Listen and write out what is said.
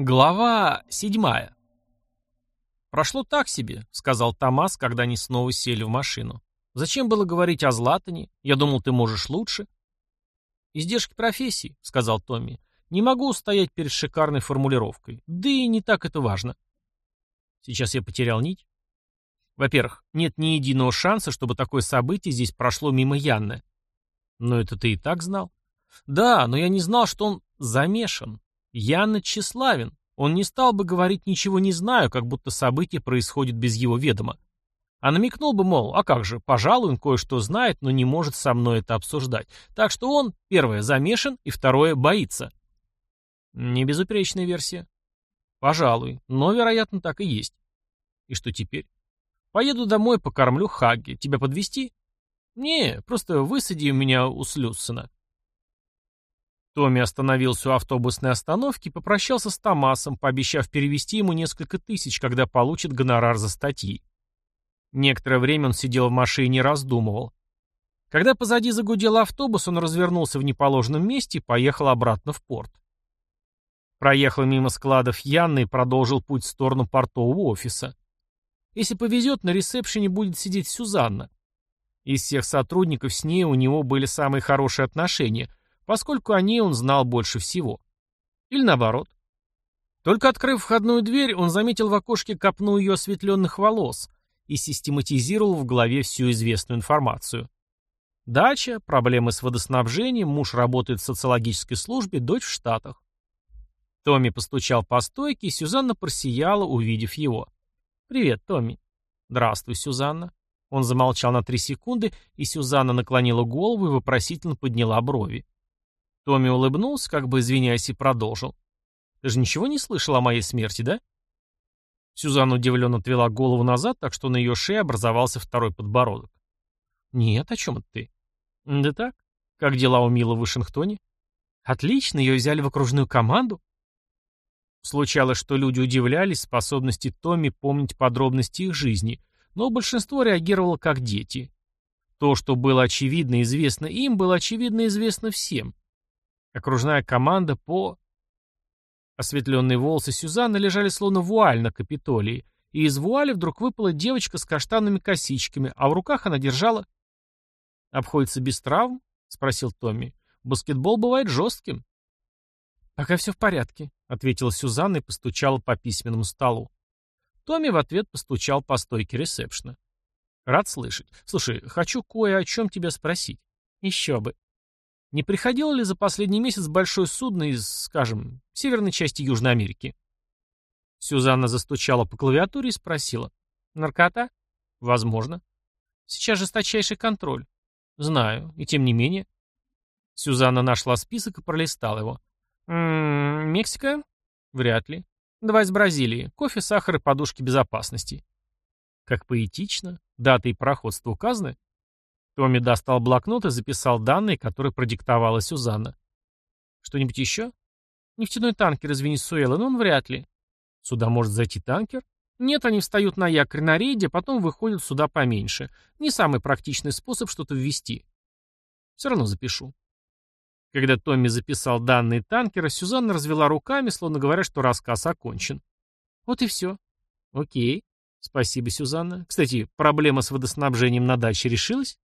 Глава седьмая. «Прошло так себе», — сказал Томас, когда они снова сели в машину. «Зачем было говорить о Златане? Я думал, ты можешь лучше». «Издержки профессии», — сказал Томми. «Не могу устоять перед шикарной формулировкой. Да и не так это важно». Сейчас я потерял нить. Во-первых, нет ни единого шанса, чтобы такое событие здесь прошло мимо Янны. Но это ты и так знал. Да, но я не знал, что он замешан. Ян тщеславен. Он не стал бы говорить «ничего не знаю», как будто событие происходит без его ведома. А намекнул бы, мол, а как же, пожалуй, он кое-что знает, но не может со мной это обсуждать. Так что он, первое, замешан, и второе, боится. Не безупречная версия. Пожалуй, но, вероятно, так и есть. И что теперь? Поеду домой, покормлю Хагги. Тебя подвести? Не, просто высади меня у Слюссена. Томми остановился у автобусной остановки и попрощался с Томасом, пообещав перевести ему несколько тысяч, когда получит гонорар за статьи. Некоторое время он сидел в машине и раздумывал. Когда позади загудел автобус, он развернулся в неположенном месте и поехал обратно в порт. Проехал мимо складов Янны и продолжил путь в сторону портового офиса. Если повезет, на ресепшене будет сидеть Сюзанна. Из всех сотрудников с ней у него были самые хорошие отношения, поскольку о ней он знал больше всего. Или наоборот. Только открыв входную дверь, он заметил в окошке копну ее осветленных волос и систематизировал в голове всю известную информацию. Дача, проблемы с водоснабжением, муж работает в социологической службе, дочь в Штатах. Томми постучал по стойке, и Сюзанна просияла, увидев его. «Привет, Томми». «Здравствуй, Сюзанна». Он замолчал на три секунды, и Сюзанна наклонила голову и вопросительно подняла брови. Томми улыбнулся, как бы извиняясь, и продолжил. «Ты же ничего не слышал о моей смерти, да?» Сюзанна удивленно отвела голову назад, так что на ее шее образовался второй подбородок. «Нет, о чем это ты?» «Да так. Как дела у Мила в Вашингтоне?» «Отлично, ее взяли в окружную команду». Случалось, что люди удивлялись способности Томми помнить подробности их жизни, но большинство реагировало как дети. То, что было очевидно известно им, было очевидно известно всем. Окружная команда по... Осветленные волосы Сюзанны лежали словно вуаль на Капитолии, и из вуали вдруг выпала девочка с каштанными косичками, а в руках она держала... «Обходится без травм?» — спросил Томми. «Баскетбол бывает жестким». «Пока все в порядке», — ответила Сюзанна и постучала по письменному столу. Томми в ответ постучал по стойке ресепшна. «Рад слышать. Слушай, хочу кое о чем тебя спросить. Еще бы. Не приходило ли за последний месяц большое судно из, скажем, северной части Южной Америки? Сюзанна застучала по клавиатуре и спросила. Наркота? Возможно. Сейчас жесточайший контроль. Знаю, и тем не менее. Сюзанна нашла список и пролистала его. «М-м, Мексика? Вряд ли. Два из Бразилии. Кофе, сахар и подушки безопасности. Как поэтично. Дата и проходство указаны? Томми достал блокнот и записал данные, которые продиктовала Сюзанна. «Что-нибудь еще?» «Нефтяной танкер из Венесуэлы, но он вряд ли». «Сюда может зайти танкер?» «Нет, они встают на якорь на рейде, потом выходят сюда поменьше. Не самый практичный способ что-то ввести». «Все равно запишу». Когда Томми записал данные танкера, Сюзанна развела руками, словно говоря, что рассказ окончен. «Вот и все». «Окей. Спасибо, Сюзанна. Кстати, проблема с водоснабжением на даче решилась?»